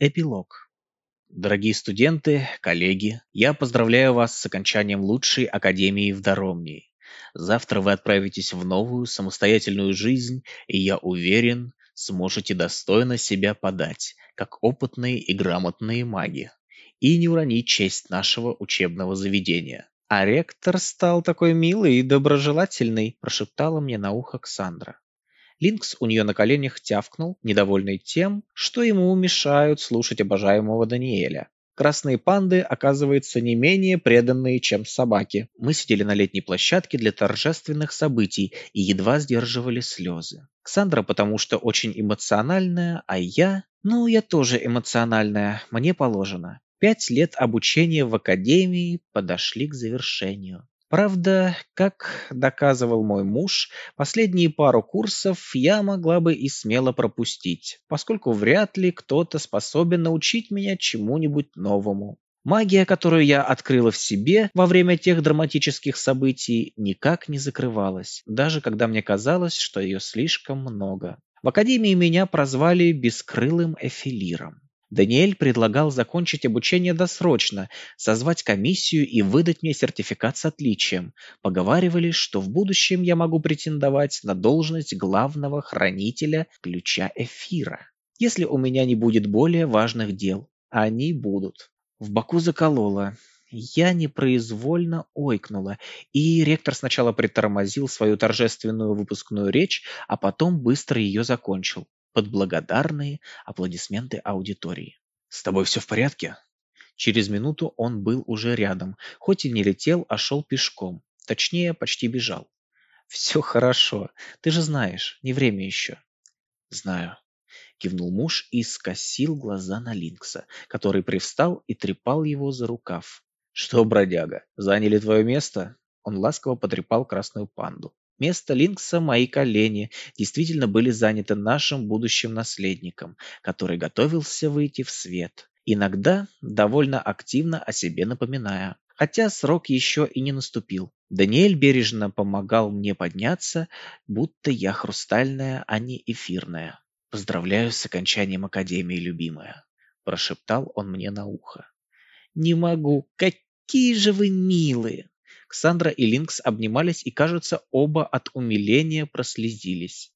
Эпилог. Дорогие студенты, коллеги, я поздравляю вас с окончанием лучшей академии в Даромнии. Завтра вы отправитесь в новую самостоятельную жизнь, и я уверен, сможете достойно себя подать, как опытные и грамотные маги, и не уронить честь нашего учебного заведения. А ректор стал такой милый и доброжелательный, прошептала мне на ухо Ксандра. Линкс у нее на коленях тявкнул, недовольный тем, что ему мешают слушать обожаемого Даниэля. Красные панды, оказывается, не менее преданные, чем собаки. Мы сидели на летней площадке для торжественных событий и едва сдерживали слезы. Ксандра потому что очень эмоциональная, а я... Ну, я тоже эмоциональная, мне положено. Пять лет обучения в академии подошли к завершению. Правда, как доказывал мой муж, последние пару курсов я могла бы и смело пропустить, поскольку вряд ли кто-то способен научить меня чему-нибудь новому. Магия, которую я открыла в себе во время тех драматических событий, никак не закрывалась, даже когда мне казалось, что ее слишком много. В академии меня прозвали «бескрылым эфилиром». Даниэль предлагал закончить обучение досрочно, созвать комиссию и выдать мне сертификат с отличием. Поговаривали, что в будущем я могу претендовать на должность главного хранителя ключа эфира. Если у меня не будет более важных дел. Они будут. В боку закололо. Я непроизвольно ойкнула, и ректор сначала притормозил свою торжественную выпускную речь, а потом быстро ее закончил под благодарные аплодисменты аудитории. «С тобой все в порядке?» Через минуту он был уже рядом, хоть и не летел, а шел пешком. Точнее, почти бежал. «Все хорошо. Ты же знаешь, не время еще». «Знаю», — кивнул муж и скосил глаза на Линкса, который привстал и трепал его за рукав. «Что, бродяга, заняли твое место?» Он ласково потрепал красную панду. Место Линкса мои колени действительно были заняты нашим будущим наследником, который готовился выйти в свет, иногда довольно активно о себе напоминая. Хотя срок еще и не наступил. Даниэль бережно помогал мне подняться, будто я хрустальная, а не эфирная. «Поздравляю с окончанием Академии, любимая», – прошептал он мне на ухо. «Не могу. Какие же вы милые!» Ксандра и Линкс обнимались и, кажется, оба от умиления прослезились.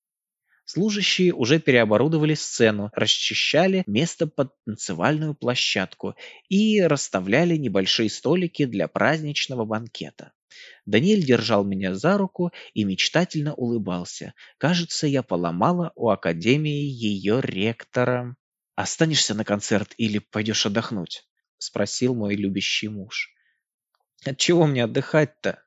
Служащие уже переоборудовали сцену, расчищали место под танцевальную площадку и расставляли небольшие столики для праздничного банкета. Даниэль держал меня за руку и мечтательно улыбался. Кажется, я поломала у Академии ее ректора. «Останешься на концерт или пойдешь отдохнуть?» – спросил мой любящий муж. От чего мне отдыхать-то?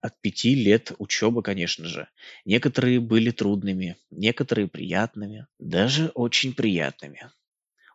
От пяти лет учебы, конечно же. Некоторые были трудными, некоторые приятными, даже очень приятными.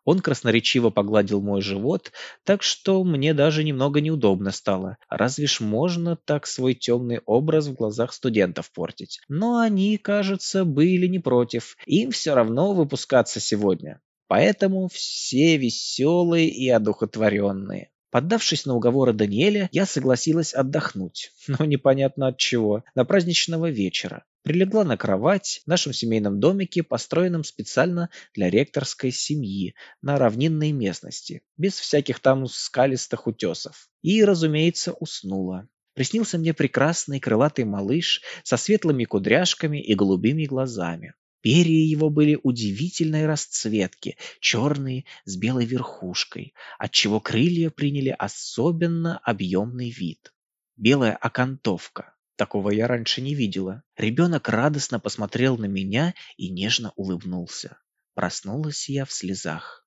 Он красноречиво погладил мой живот, так что мне даже немного неудобно стало. Разве ж можно так свой темный образ в глазах студентов портить? Но они, кажется, были не против. Им все равно выпускаться сегодня. Поэтому все веселые и одухотворенные. Поддавшись на уговоры Даниэля, я согласилась отдохнуть, но непонятно от чего, на праздничного вечера. Прилегла на кровать в нашем семейном домике, построенном специально для ректорской семьи на равнинной местности, без всяких там скалистых утесов. И, разумеется, уснула. Приснился мне прекрасный крылатый малыш со светлыми кудряшками и голубыми глазами. Перья его были удивительной расцветки, черные с белой верхушкой, отчего крылья приняли особенно объемный вид. Белая окантовка. Такого я раньше не видела. Ребенок радостно посмотрел на меня и нежно улыбнулся. Проснулась я в слезах.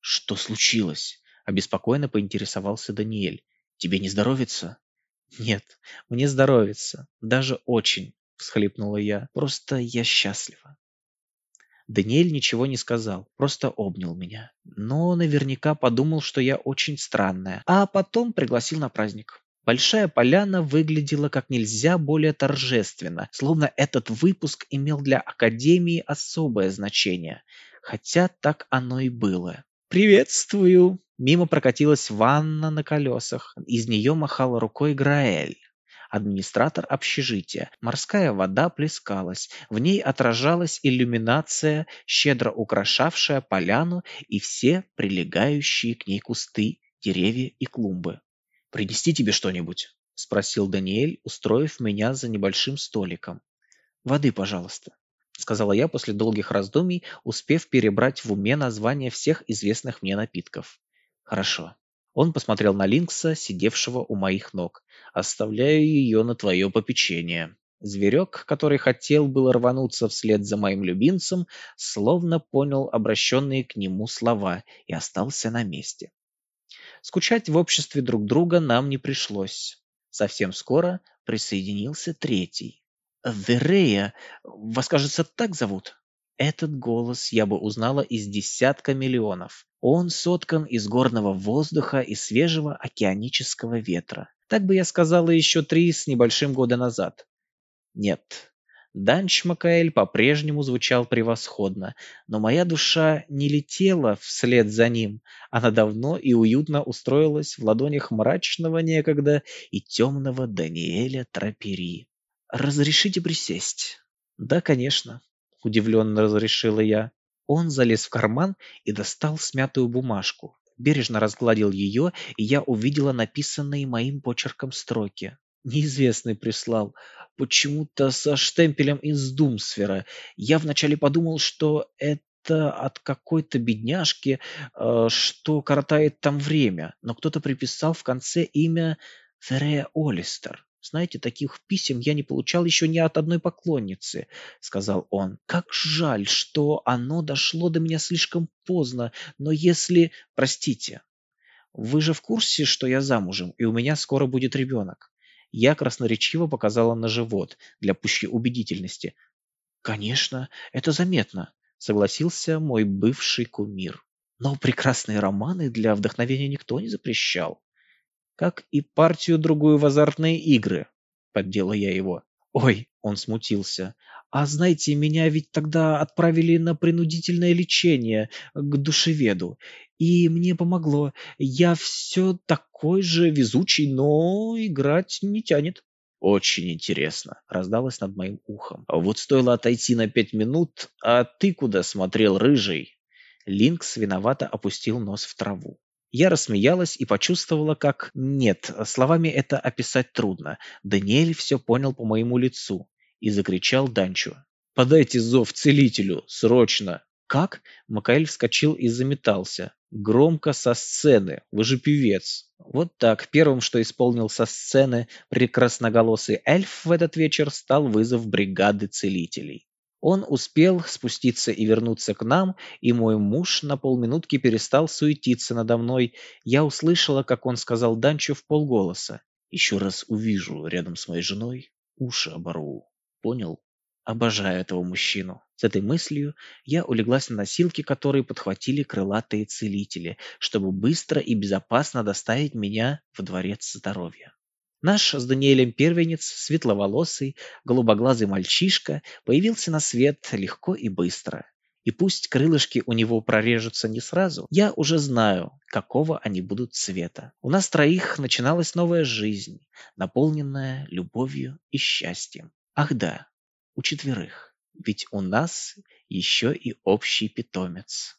«Что случилось?» – обеспокоенно поинтересовался Даниэль. «Тебе не здоровится?» «Нет, мне здоровится. Даже очень всхлипнула я. Просто я счастлива. Даниэль ничего не сказал, просто обнял меня. Но наверняка подумал, что я очень странная, а потом пригласил на праздник. Большая поляна выглядела как нельзя более торжественно, словно этот выпуск имел для Академии особое значение. Хотя так оно и было. «Приветствую!» Мимо прокатилась ванна на колесах. Из нее махала рукой Граэль. Администратор общежития. Морская вода плескалась, в ней отражалась иллюминация, щедро украшавшая поляну и все прилегающие к ней кусты, деревья и клумбы. «Принести тебе что-нибудь?» – спросил Даниэль, устроив меня за небольшим столиком. «Воды, пожалуйста», – сказала я после долгих раздумий, успев перебрать в уме названия всех известных мне напитков. «Хорошо». Он посмотрел на Линкса, сидевшего у моих ног. «Оставляю ее на твое попечение». Зверек, который хотел было рвануться вслед за моим любимцем, словно понял обращенные к нему слова и остался на месте. Скучать в обществе друг друга нам не пришлось. Совсем скоро присоединился третий. «Верея, вас, кажется, так зовут?» Этот голос я бы узнала из десятка миллионов. Он соткан из горного воздуха и свежего океанического ветра. Так бы я сказала еще три с небольшим года назад. Нет, Данч Макаэль по-прежнему звучал превосходно, но моя душа не летела вслед за ним. Она давно и уютно устроилась в ладонях мрачного некогда и темного Даниэля Трапери. «Разрешите присесть?» «Да, конечно», — удивленно разрешила я. Он залез в карман и достал смятую бумажку. Бережно разгладил ее, и я увидела написанные моим почерком строки. Неизвестный прислал. Почему-то со штемпелем из Думсфера. Я вначале подумал, что это от какой-то бедняжки, э, что коротает там время. Но кто-то приписал в конце имя Ферея Олистер. Знаете, таких писем я не получал еще ни от одной поклонницы, сказал он. Как жаль, что оно дошло до меня слишком поздно, но если... Простите, вы же в курсе, что я замужем, и у меня скоро будет ребенок? Я красноречиво показала на живот для пущей убедительности. «Конечно, это заметно», — согласился мой бывший кумир. Но прекрасные романы для вдохновения никто не запрещал. Как и партию-другую в азартные игры, поддела я его. Ой, он смутился. А знаете, меня ведь тогда отправили на принудительное лечение к душеведу. И мне помогло. Я все такой же везучий, но играть не тянет. «Очень интересно», — раздалось над моим ухом. «Вот стоило отойти на пять минут, а ты куда смотрел, рыжий?» Линкс виновато опустил нос в траву. Я рассмеялась и почувствовала, как... Нет, словами это описать трудно. Даниэль все понял по моему лицу и закричал Данчу. «Подайте зов целителю! Срочно!» «Как?» Макаэль вскочил и заметался. Громко со сцены. Вы же певец. Вот так. Первым, что исполнил со сцены прекрасноголосый эльф в этот вечер, стал вызов бригады целителей. Он успел спуститься и вернуться к нам, и мой муж на полминутки перестал суетиться надо мной. Я услышала, как он сказал Данчу в полголоса. «Еще раз увижу рядом с моей женой, уши оборву. Понял?» Обожаю этого мужчину. С этой мыслью я улеглась на носилки, которые подхватили крылатые целители, чтобы быстро и безопасно доставить меня в дворец здоровья. Наш с Даниэлем первенец, светловолосый, голубоглазый мальчишка, появился на свет легко и быстро. И пусть крылышки у него прорежутся не сразу, я уже знаю, какого они будут цвета. У нас троих начиналась новая жизнь, наполненная любовью и счастьем. Ах да, у четверых, ведь у нас еще и общий питомец.